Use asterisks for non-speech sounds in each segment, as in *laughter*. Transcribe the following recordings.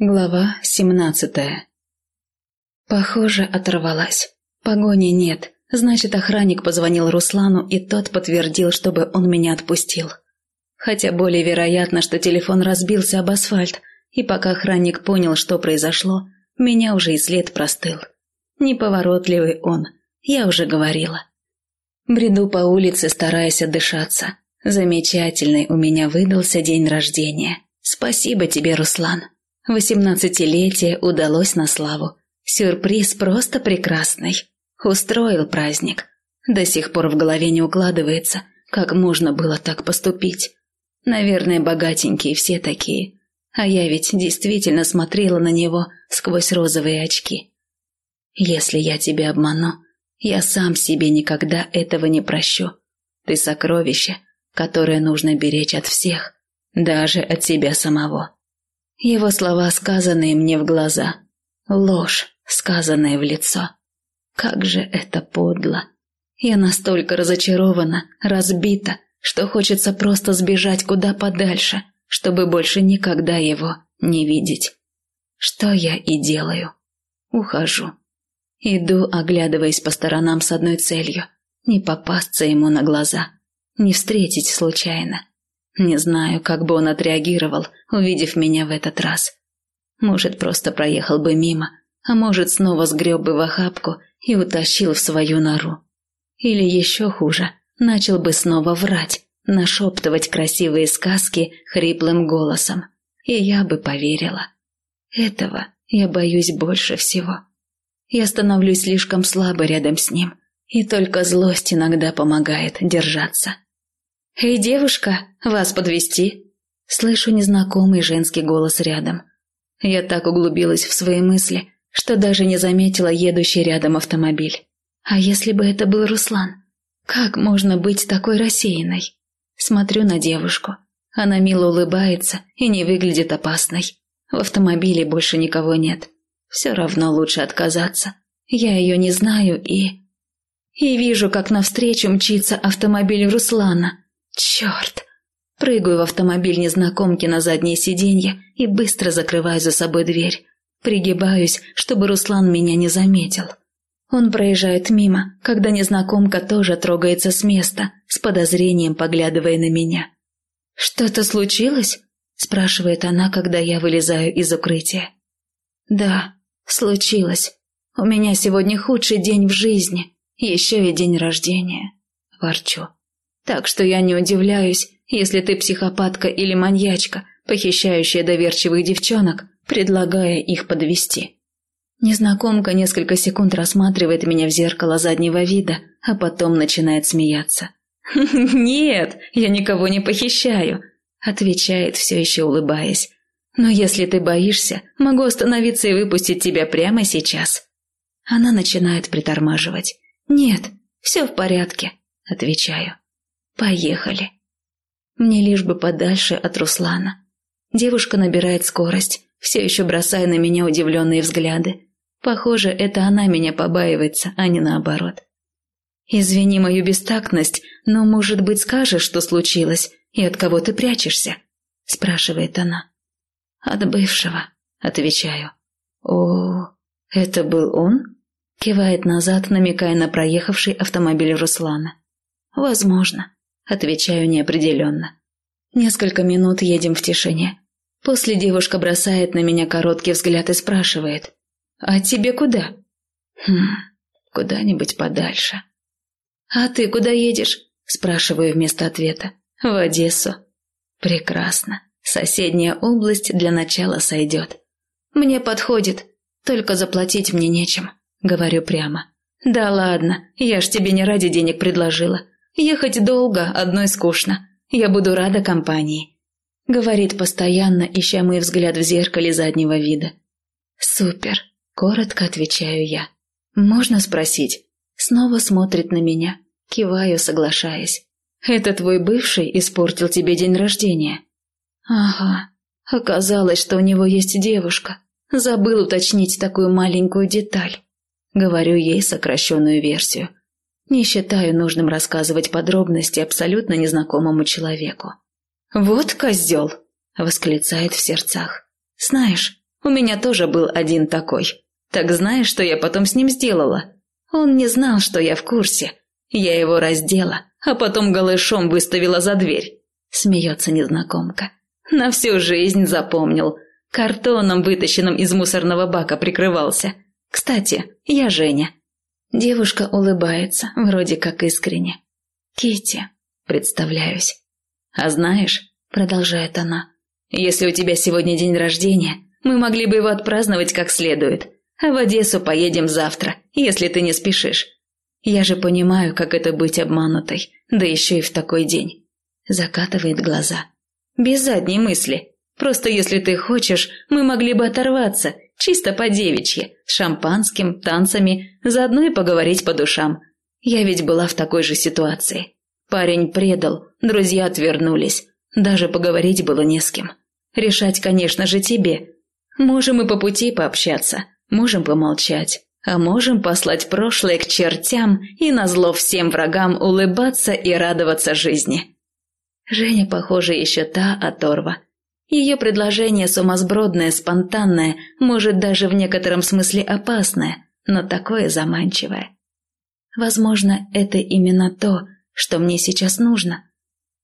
Глава семнадцатая Похоже, оторвалась. Погони нет, значит, охранник позвонил Руслану, и тот подтвердил, чтобы он меня отпустил. Хотя более вероятно, что телефон разбился об асфальт, и пока охранник понял, что произошло, меня уже и след простыл. Неповоротливый он, я уже говорила. Бреду по улице, стараясь отдышаться. Замечательный у меня выдался день рождения. Спасибо тебе, Руслан. Восемнадцатилетие удалось на славу. Сюрприз просто прекрасный. Устроил праздник. До сих пор в голове не укладывается, как можно было так поступить. Наверное, богатенькие все такие. А я ведь действительно смотрела на него сквозь розовые очки. Если я тебя обману, я сам себе никогда этого не прощу. Ты сокровище, которое нужно беречь от всех, даже от себя самого. Его слова, сказанные мне в глаза. Ложь, сказанная в лицо. Как же это подло. Я настолько разочарована, разбита, что хочется просто сбежать куда подальше, чтобы больше никогда его не видеть. Что я и делаю. Ухожу. Иду, оглядываясь по сторонам с одной целью – не попасться ему на глаза, не встретить случайно. Не знаю, как бы он отреагировал, увидев меня в этот раз. Может, просто проехал бы мимо, а может, снова сгреб бы в охапку и утащил в свою нору. Или еще хуже, начал бы снова врать, нашептывать красивые сказки хриплым голосом. И я бы поверила. Этого я боюсь больше всего. Я становлюсь слишком слабо рядом с ним, и только злость иногда помогает держаться. «Эй, девушка, вас подвести? Слышу незнакомый женский голос рядом. Я так углубилась в свои мысли, что даже не заметила едущий рядом автомобиль. А если бы это был Руслан? Как можно быть такой рассеянной? Смотрю на девушку. Она мило улыбается и не выглядит опасной. В автомобиле больше никого нет. Все равно лучше отказаться. Я ее не знаю и... И вижу, как навстречу мчится автомобиль Руслана. Черт! Прыгаю в автомобиль незнакомки на заднее сиденье и быстро закрываю за собой дверь. Пригибаюсь, чтобы Руслан меня не заметил. Он проезжает мимо, когда незнакомка тоже трогается с места, с подозрением поглядывая на меня. «Что-то случилось?» – спрашивает она, когда я вылезаю из укрытия. «Да, случилось. У меня сегодня худший день в жизни, еще и день рождения». Ворчу. Так что я не удивляюсь, если ты психопатка или маньячка, похищающая доверчивых девчонок, предлагая их подвести. Незнакомка несколько секунд рассматривает меня в зеркало заднего вида, а потом начинает смеяться. *laughs* «Нет, я никого не похищаю», – отвечает, все еще улыбаясь. «Но если ты боишься, могу остановиться и выпустить тебя прямо сейчас». Она начинает притормаживать. «Нет, все в порядке», – отвечаю. Поехали. Мне лишь бы подальше от Руслана. Девушка набирает скорость, все еще бросая на меня удивленные взгляды. Похоже, это она меня побаивается, а не наоборот. «Извини мою бестактность, но, может быть, скажешь, что случилось, и от кого ты прячешься?» – спрашивает она. «От бывшего», – отвечаю. «О, это был он?» – кивает назад, намекая на проехавший автомобиль Руслана. «Возможно». Отвечаю неопределенно. Несколько минут едем в тишине. После девушка бросает на меня короткий взгляд и спрашивает. «А тебе куда?» «Хм, куда-нибудь подальше». «А ты куда едешь?» Спрашиваю вместо ответа. «В Одессу». «Прекрасно. Соседняя область для начала сойдет». «Мне подходит. Только заплатить мне нечем», — говорю прямо. «Да ладно, я ж тебе не ради денег предложила. Ехать долго, одной скучно. Я буду рада компании. Говорит постоянно, ища мой взгляд в зеркале заднего вида. Супер, коротко отвечаю я. Можно спросить? Снова смотрит на меня. Киваю, соглашаясь. Это твой бывший испортил тебе день рождения? Ага. Оказалось, что у него есть девушка. Забыл уточнить такую маленькую деталь. Говорю ей сокращенную версию. Не считаю нужным рассказывать подробности абсолютно незнакомому человеку. «Вот козел!» – восклицает в сердцах. «Знаешь, У меня тоже был один такой. Так знаешь, что я потом с ним сделала? Он не знал, что я в курсе. Я его раздела, а потом голышом выставила за дверь. Смеется незнакомка. На всю жизнь запомнил. Картоном, вытащенным из мусорного бака, прикрывался. Кстати, я Женя. Девушка улыбается, вроде как искренне. Кити, представляюсь. А знаешь, продолжает она, если у тебя сегодня день рождения, мы могли бы его отпраздновать как следует. А в Одессу поедем завтра, если ты не спешишь. Я же понимаю, как это быть обманутой, да еще и в такой день. Закатывает глаза. Без задней мысли. Просто если ты хочешь, мы могли бы оторваться, чисто по-девичьи, с шампанским, танцами, заодно и поговорить по душам. Я ведь была в такой же ситуации. Парень предал, друзья отвернулись. Даже поговорить было не с кем. Решать, конечно же, тебе. Можем и по пути пообщаться, можем помолчать, а можем послать прошлое к чертям и назло всем врагам улыбаться и радоваться жизни. Женя, похоже, еще та оторва. Ее предложение сумасбродное, спонтанное, может даже в некотором смысле опасное, но такое заманчивое. Возможно, это именно то, что мне сейчас нужно.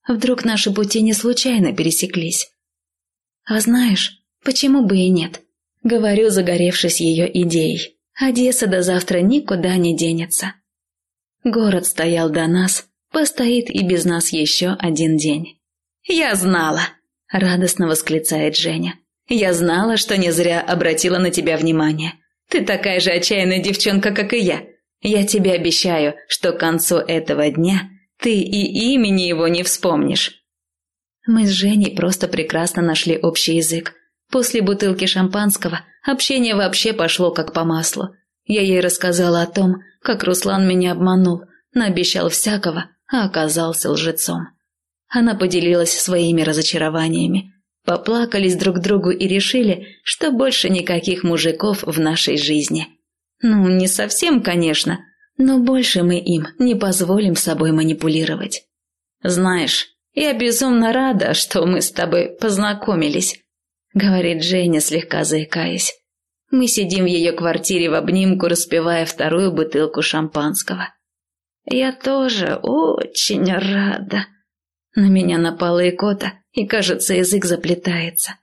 Вдруг наши пути не случайно пересеклись. А знаешь, почему бы и нет? Говорю, загоревшись ее идеей. Одесса до завтра никуда не денется. Город стоял до нас, постоит и без нас еще один день. «Я знала!» – радостно восклицает Женя. «Я знала, что не зря обратила на тебя внимание. Ты такая же отчаянная девчонка, как и я. Я тебе обещаю, что к концу этого дня ты и имени его не вспомнишь». Мы с Женей просто прекрасно нашли общий язык. После бутылки шампанского общение вообще пошло как по маслу. Я ей рассказала о том, как Руслан меня обманул, наобещал всякого, а оказался лжецом. Она поделилась своими разочарованиями. Поплакались друг другу и решили, что больше никаких мужиков в нашей жизни. Ну, не совсем, конечно, но больше мы им не позволим собой манипулировать. Знаешь, я безумно рада, что мы с тобой познакомились, говорит Женя, слегка заикаясь. Мы сидим в ее квартире в обнимку, распивая вторую бутылку шампанского. «Я тоже очень рада». На меня напала икота, и, кажется, язык заплетается.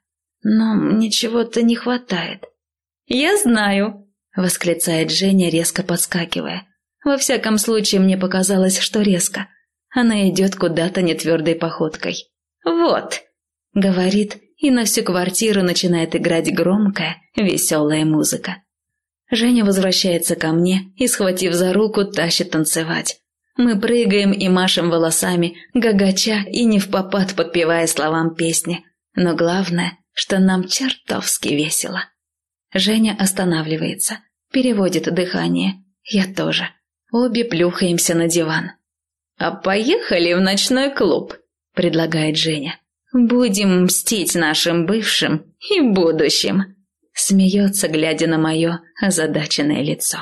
Но ничего-то не хватает. «Я знаю», — восклицает Женя, резко подскакивая. Во всяком случае, мне показалось, что резко. Она идет куда-то нетвердой походкой. «Вот», — говорит, и на всю квартиру начинает играть громкая, веселая музыка. Женя возвращается ко мне и, схватив за руку, тащит танцевать. Мы прыгаем и машем волосами, гагача и не в попад подпевая словам песни. Но главное, что нам чертовски весело. Женя останавливается, переводит дыхание. Я тоже. Обе плюхаемся на диван. «А поехали в ночной клуб», — предлагает Женя. «Будем мстить нашим бывшим и будущим» смеется, глядя на мое озадаченное лицо.